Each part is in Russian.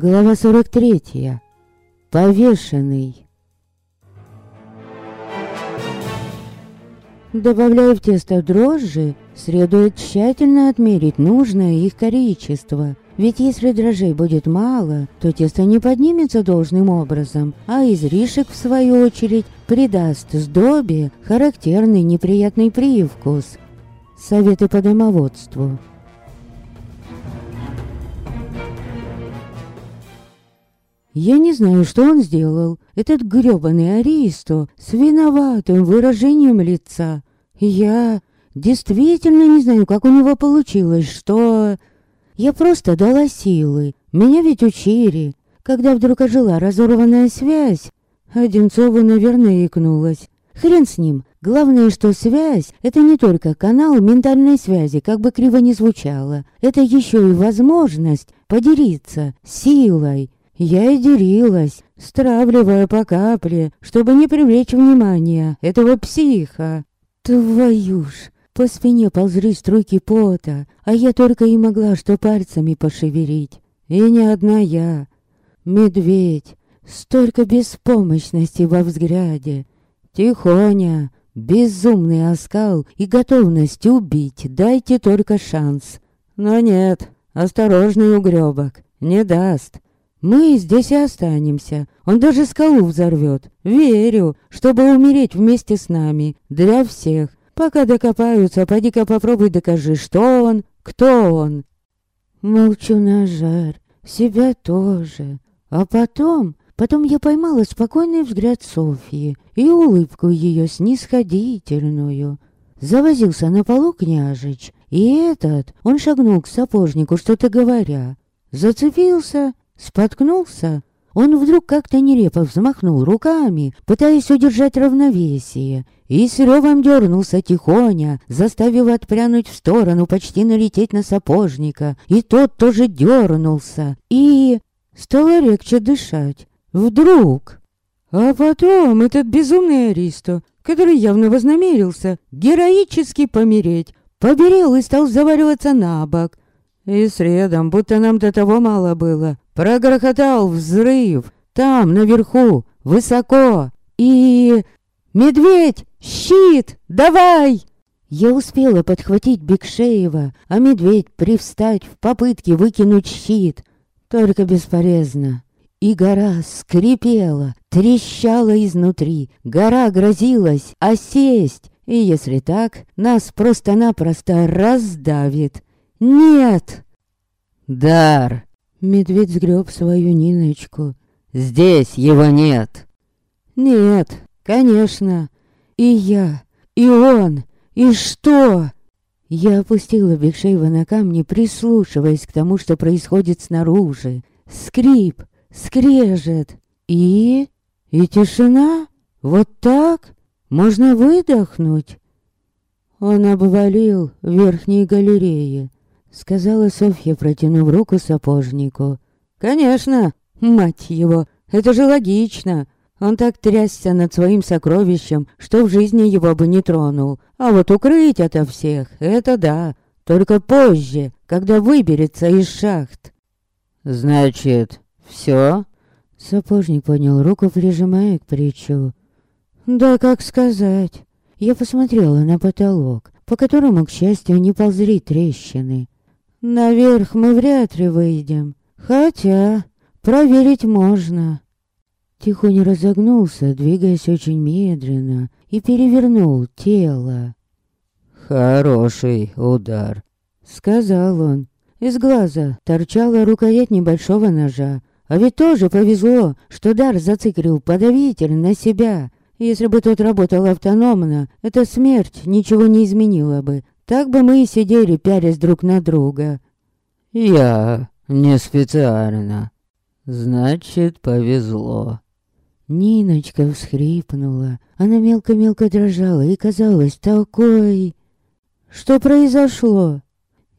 Глава 43. Повешенный. Добавляя в тесто дрожжи, следует тщательно отмерить нужное их количество. Ведь если дрожжей будет мало, то тесто не поднимется должным образом, а излишек, в свою очередь, придаст сдобе характерный неприятный привкус. Советы по домоводству. Я не знаю, что он сделал, этот грёбаный Аристо, с виноватым выражением лица. Я действительно не знаю, как у него получилось, что... Я просто дала силы. Меня ведь учили. Когда вдруг ожила разорванная связь, Одинцову, наверное, икнулась. Хрен с ним. Главное, что связь — это не только канал ментальной связи, как бы криво ни звучало. Это еще и возможность поделиться силой, я и делилась, стравливая по капле, чтобы не привлечь внимания этого психа. Твою ж, по спине ползли струйки пота, а я только и могла что пальцами пошевелить. И не одна я. Медведь, столько беспомощности во взгляде. Тихоня, безумный оскал и готовность убить, дайте только шанс. Но нет, осторожный угрёбок, не даст. Мы здесь и останемся. Он даже скалу взорвет. Верю, чтобы умереть вместе с нами. Для всех. Пока докопаются, поди-ка попробуй докажи, что он, кто он. Молчу на жар. Себя тоже. А потом... Потом я поймала спокойный взгляд Софьи и улыбку ее снисходительную. Завозился на полу княжич, и этот, он шагнул к сапожнику, что-то говоря. Зацепился Споткнулся. Он вдруг как-то нелепо взмахнул руками, пытаясь удержать равновесие, и с ревом дернулся тихоня, заставив отпрянуть в сторону, почти налететь на сапожника. И тот тоже дернулся, и... Стало легче дышать. Вдруг... А потом этот безумный Аристо, который явно вознамерился героически помереть, поберел и стал завариваться на бок. И средом, будто нам до того мало было, Прогрохотал взрыв. Там, наверху, высоко. И... «Медведь! Щит! Давай!» Я успела подхватить Бекшеева, а медведь привстать в попытке выкинуть щит. Только бесполезно. И гора скрипела, трещала изнутри. Гора грозилась осесть. И если так, нас просто-напросто раздавит. Нет! Дар! Медведь сгреб свою Ниночку. «Здесь его нет!» «Нет, конечно. И я, и он, и что?» Я опустила Бекшеева на камни, прислушиваясь к тому, что происходит снаружи. Скрип, скрежет. И... и тишина? Вот так? Можно выдохнуть? Он обвалил в верхней галерее. Сказала Софья, протянув руку сапожнику. «Конечно, мать его, это же логично. Он так трясся над своим сокровищем, что в жизни его бы не тронул. А вот укрыть это всех, это да. Только позже, когда выберется из шахт». «Значит, все?» Сапожник поднял руку, прижимая к плечу. «Да как сказать?» Я посмотрела на потолок, по которому, к счастью, не ползли трещины. Наверх мы вряд ли выйдем. Хотя, проверить можно. Тихоня разогнулся, двигаясь очень медленно, и перевернул тело. «Хороший удар», — сказал он. Из глаза торчала рукоять небольшого ножа. А ведь тоже повезло, что дар зациклил подавитель на себя. Если бы тот работал автономно, эта смерть ничего не изменила бы. Так бы мы и сидели, пярясь друг на друга. Я не специально. Значит, повезло. Ниночка всхрипнула. Она мелко-мелко дрожала и казалась такой... Что произошло?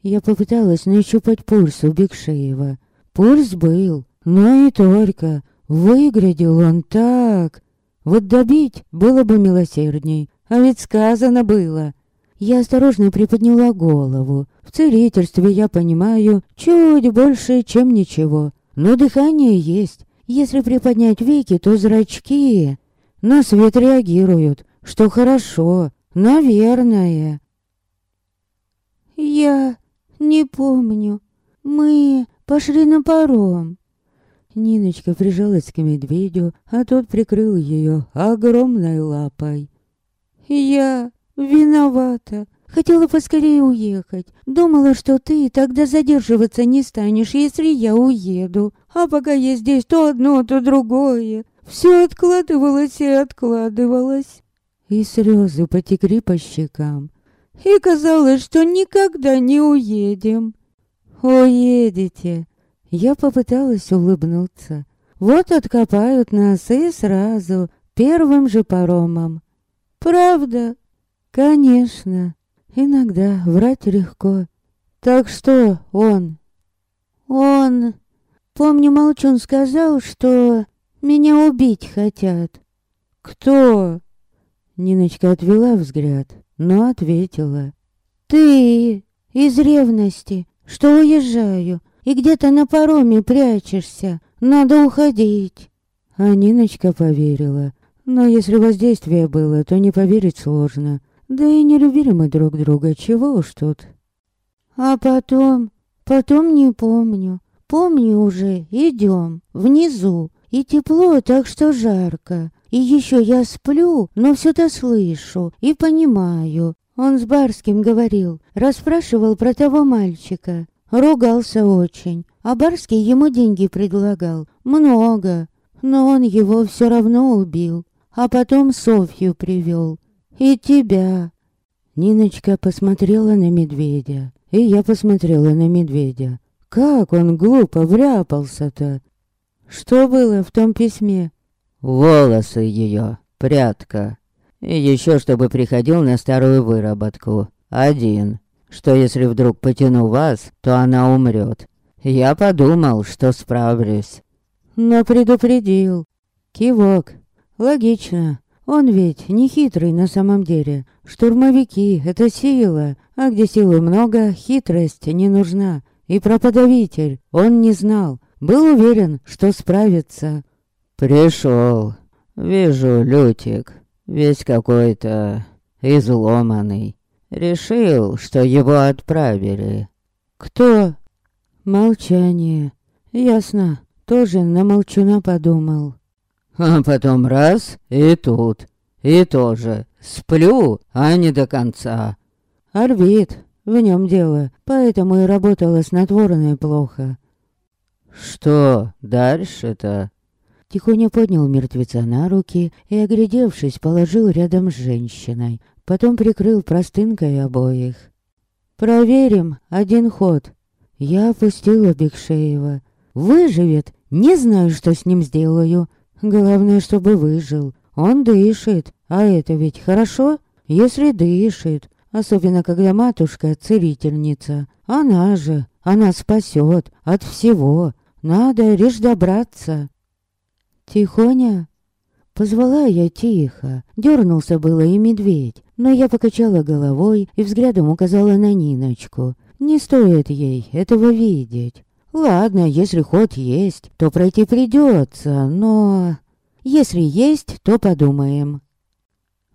Я попыталась нащупать пульс у Бекшеева. Пульс был, но и только. Выглядел он так. Вот добить было бы милосердней. А ведь сказано было. Я осторожно приподняла голову. В целительстве я понимаю чуть больше, чем ничего. но дыхание есть. Если приподнять веки, то зрачки на свет реагируют, что хорошо, наверное. Я не помню. Мы пошли на паром. Ниночка прижалась к медведю, а тот прикрыл ее огромной лапой. «Я виновата. Хотела поскорее уехать. Думала, что ты тогда задерживаться не станешь, если я уеду. А пока я здесь то одно, то другое. Все откладывалось и откладывалось». И слезы потекли по щекам. И казалось, что никогда не уедем. «Уедете!» Я попыталась улыбнуться. Вот откопают нас и сразу, первым же паромом. Правда? Конечно. Иногда врать легко. Так что он? Он... Помню, Молчун сказал, что меня убить хотят. Кто? Ниночка отвела взгляд, но ответила. Ты из ревности, что уезжаю, и где-то на пароме прячешься. Надо уходить. А Ниночка поверила. Но если воздействие было, то не поверить сложно. Да и не любили мы друг друга, чего уж тут. А потом... Потом не помню. Помню уже, идем, внизу. И тепло, так что жарко. И еще я сплю, но все-то слышу и понимаю. Он с Барским говорил, расспрашивал про того мальчика. Ругался очень, а Барский ему деньги предлагал. Много. Но он его все равно убил. А потом Софью привел. И тебя. Ниночка посмотрела на медведя. И я посмотрела на медведя. Как он глупо вряпался-то. Что было в том письме? Волосы ее, прятка. И еще чтобы приходил на старую выработку. Один что если вдруг потяну вас, то она умрет. Я подумал, что справлюсь. Но предупредил. Кивок. Логично. Он ведь не хитрый на самом деле. Штурмовики — это сила, а где силы много, хитрость не нужна. И про подавитель он не знал. Был уверен, что справится. Пришел. Вижу, Лютик. Весь какой-то изломанный. Решил, что его отправили. Кто? Молчание. Ясно. Тоже на молчуна подумал. А потом раз и тут. И тоже. Сплю, а не до конца. Орбит. В нем дело. Поэтому и работала снотворное плохо. Что дальше-то? Тихоня поднял мертвеца на руки и, оглядевшись, положил рядом с женщиной. Потом прикрыл простынкой обоих. «Проверим один ход». Я опустила Бекшеева. «Выживет. Не знаю, что с ним сделаю. Главное, чтобы выжил. Он дышит. А это ведь хорошо, если дышит. Особенно, когда матушка целительница. Она же, она спасет от всего. Надо лишь добраться. Тихоня Позвала я тихо. Дернулся было и медведь, но я покачала головой и взглядом указала на Ниночку. Не стоит ей этого видеть. Ладно, если ход есть, то пройти придется, но... Если есть, то подумаем.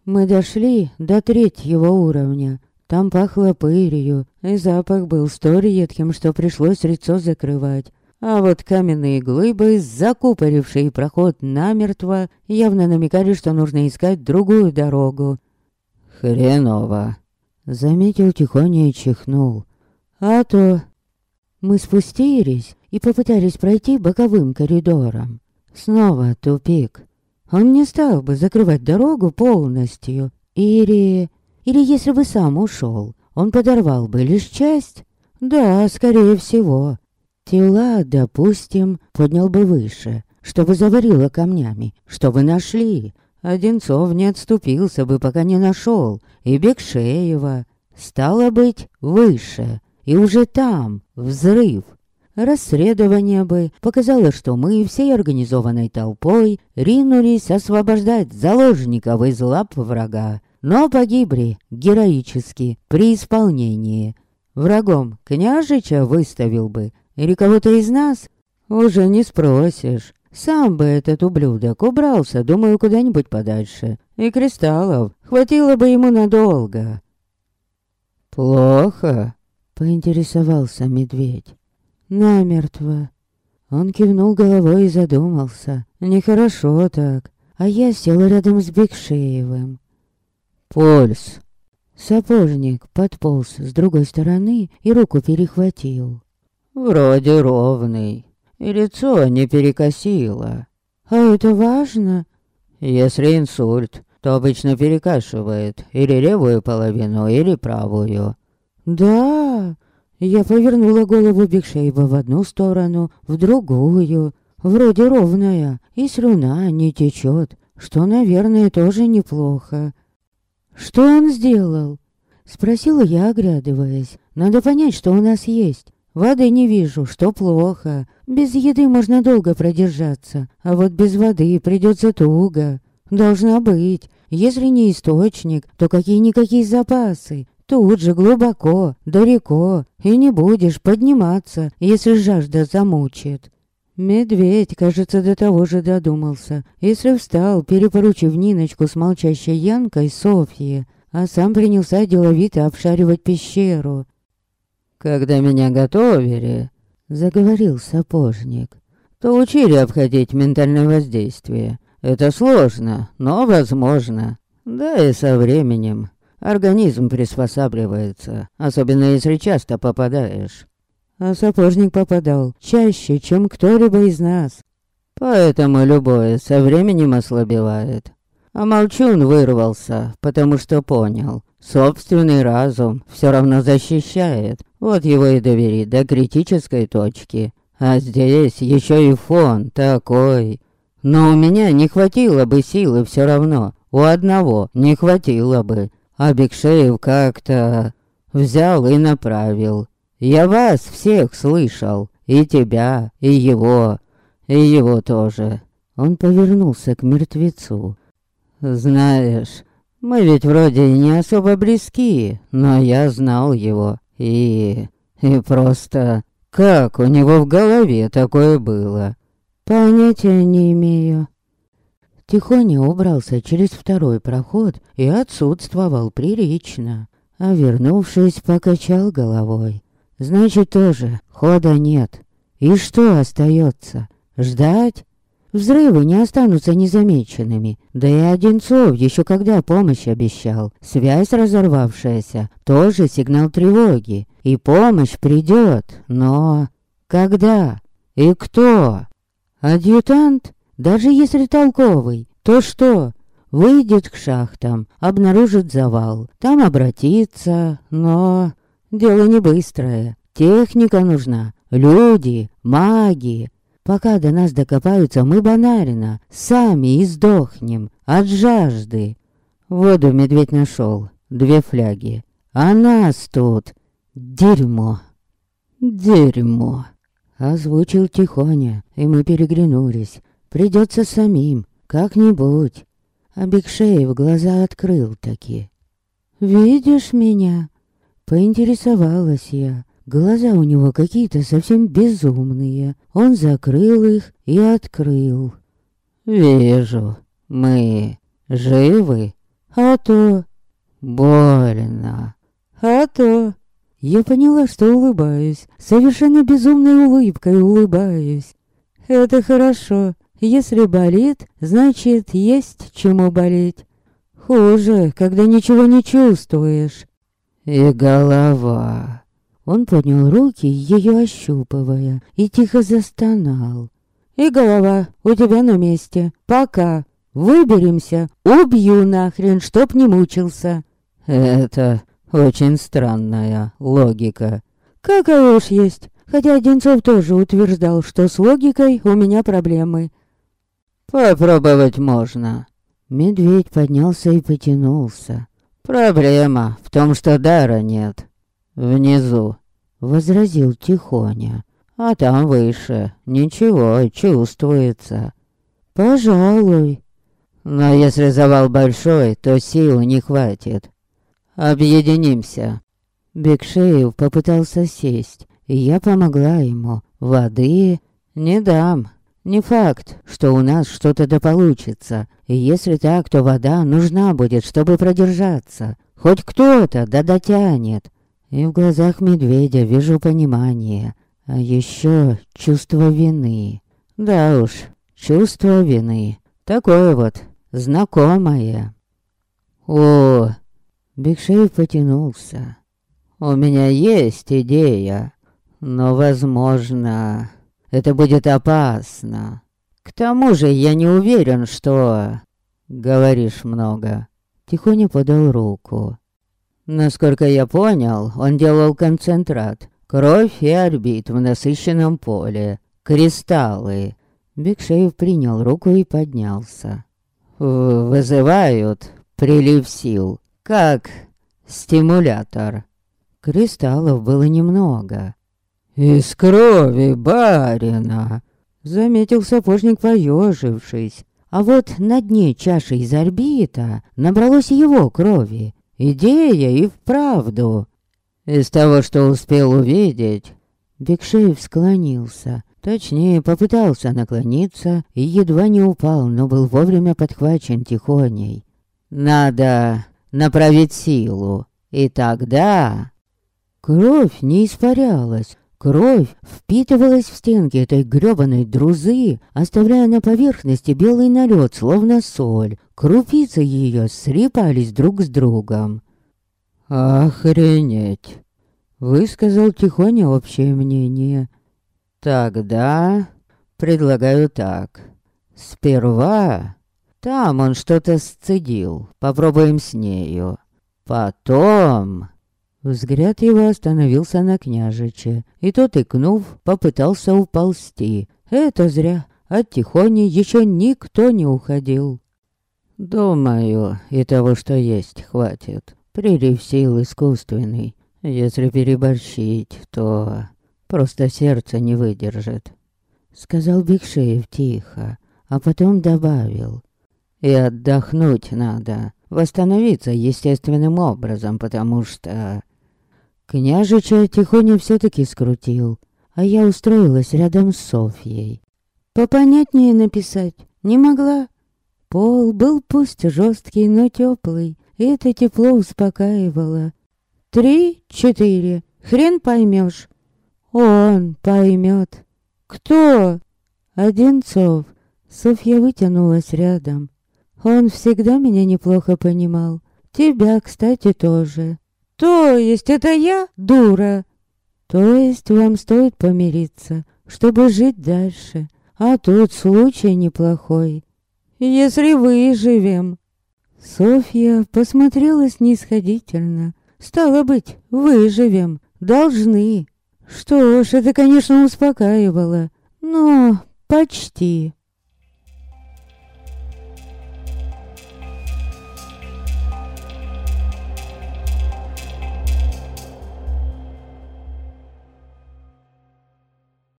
Мы дошли до третьего уровня. Там пахло пылью, и запах был столь едким, что пришлось лицо закрывать. А вот каменные глыбы, закупорившие проход намертво, явно намекали, что нужно искать другую дорогу. «Хреново!» Заметил тихоня и чихнул. «А то...» Мы спустились и попытались пройти боковым коридором. Снова тупик. Он не стал бы закрывать дорогу полностью. Или... Или если бы сам ушел, он подорвал бы лишь часть? Да, скорее всего. Тела, допустим, поднял бы выше, чтобы заварило камнями, чтобы нашли. Одинцов не отступился бы, пока не нашел, и Бекшеева. Стало быть, выше, и уже там взрыв. Расследование бы показало, что мы всей организованной толпой ринулись освобождать заложников из лап врага, но погибли героически при исполнении. Врагом княжича выставил бы или кого-то из нас? Уже не спросишь. Сам бы этот ублюдок убрался, думаю, куда-нибудь подальше. И кристаллов хватило бы ему надолго. «Плохо?» — поинтересовался медведь. «Намертво». Он кивнул головой и задумался. Нехорошо так. А я сел рядом с Бекшеевым. «Пульс». Сапожник подполз с другой стороны и руку перехватил. «Вроде ровный, и лицо не перекосило». «А это важно?» «Если инсульт, то обычно перекашивает или левую половину, или правую». «Да!» Я повернула голову Бекшейба в одну сторону, в другую. Вроде ровная, и слюна не течет, что, наверное, тоже неплохо. «Что он сделал?» Спросила я, оглядываясь. «Надо понять, что у нас есть. Воды не вижу, что плохо. Без еды можно долго продержаться, а вот без воды придется туго. Должна быть. Если не источник, то какие-никакие запасы. Тут же глубоко, далеко, и не будешь подниматься, если жажда замучит. Медведь, кажется, до того же додумался. Если встал, перепоручив Ниночку с молчащей Янкой Софье, а сам принялся деловито обшаривать пещеру. «Когда меня готовили», — заговорил сапожник, «то учили обходить ментальное воздействие. Это сложно, но возможно. Да и со временем организм приспосабливается, особенно если часто попадаешь. А сапожник попадал чаще, чем кто-либо из нас. Поэтому любое со временем ослабевает. А молчун вырвался, потому что понял. Собственный разум все равно защищает. Вот его и довели до критической точки. А здесь еще и фон такой. Но у меня не хватило бы силы все равно. У одного не хватило бы. А Бекшеев как-то взял и направил. Я вас всех слышал, и тебя, и его, и его тоже. Он повернулся к мертвецу. Знаешь, мы ведь вроде не особо близки, но я знал его. И... и просто... Как у него в голове такое было? Понятия не имею. Тихоня убрался через второй проход и отсутствовал прилично, а вернувшись, покачал головой. Значит, тоже хода нет. И что остается? Ждать? Взрывы не останутся незамеченными. Да и Одинцов еще когда помощь обещал. Связь разорвавшаяся, тоже сигнал тревоги. И помощь придет, но... Когда? И кто? Адъютант? Даже если толковый, то что? Выйдет к шахтам, обнаружит завал, там обратится, но... Дело не быстрое. Техника нужна, люди, маги. Пока до нас докопаются, мы банально сами издохнем от жажды. Воду медведь нашел, две фляги. А нас тут дерьмо. Дерьмо. Озвучил тихоня, и мы переглянулись. Придется самим, как-нибудь. А Бекшеев глаза открыл таки. «Видишь меня?» Поинтересовалась я. Глаза у него какие-то совсем безумные. Он закрыл их и открыл. «Вижу, мы живы?» «А то...» «Больно». «А то...» Я поняла, что улыбаюсь. Совершенно безумной улыбкой улыбаюсь. Это хорошо. Если болит, значит, есть чему болеть. Хуже, когда ничего не чувствуешь. И голова. Он поднял руки, ее ощупывая, и тихо застонал. И голова у тебя на месте. Пока. Выберемся. Убью нахрен, чтоб не мучился. Это очень странная логика. Какая уж есть. Хотя Одинцов тоже утверждал, что с логикой у меня проблемы. Попробовать можно. Медведь поднялся и потянулся. Проблема в том, что дара нет. Внизу, возразил Тихоня. А там выше. Ничего, чувствуется. Пожалуй. Но если завал большой, то сил не хватит. Объединимся. Бекшеев попытался сесть, я помогла ему. Воды Не дам. Не факт, что у нас что-то да получится. И если так, то вода нужна будет, чтобы продержаться. Хоть кто-то да дотянет. И в глазах медведя вижу понимание. А еще чувство вины. Да уж, чувство вины. Такое вот, знакомое. О, Бигшей потянулся. У меня есть идея, но, возможно, это будет опасно. К тому же я не уверен, что... Говоришь много. Тихоня подал руку. Насколько я понял, он делал концентрат. Кровь и орбит в насыщенном поле. Кристаллы. Бигшеев принял руку и поднялся. Вызывают прилив сил. Как стимулятор. Кристаллов было немного. «Из крови барина!» Заметил сапожник, поежившись. А вот на дне чаши из орбита набралось его крови. Идея и вправду. Из того, что успел увидеть, Бекшеев склонился. Точнее, попытался наклониться и едва не упал, но был вовремя подхвачен тихоней. «Надо направить силу, и тогда...» Кровь не испарялась, Кровь впитывалась в стенки этой грёбаной друзы, оставляя на поверхности белый налет, словно соль. Крупицы ее срипались друг с другом. «Охренеть!» — высказал тихоня общее мнение. «Тогда предлагаю так. Сперва там он что-то сцедил, попробуем с нею. Потом...» Взгляд его остановился на княжиче, и тот, икнув, попытался уползти. Это зря, от Тихони еще никто не уходил. Думаю, и того, что есть, хватит. Прилив сил искусственный. Если переборщить, то просто сердце не выдержит. Сказал Бекшеев тихо, а потом добавил. И отдохнуть надо, восстановиться естественным образом, потому что Княжича тихоня все-таки скрутил, а я устроилась рядом с Софьей. Попонятнее написать не могла. Пол был пусть жесткий, но теплый, и это тепло успокаивало. Три, четыре, хрен поймешь. Он поймет. Кто? Одинцов. Софья вытянулась рядом. Он всегда меня неплохо понимал. Тебя, кстати, тоже. То есть это я дура? То есть вам стоит помириться, чтобы жить дальше. А тут случай неплохой. Если выживем. Софья посмотрела снисходительно. Стало быть, выживем. Должны. Что ж, это, конечно, успокаивало. Но почти.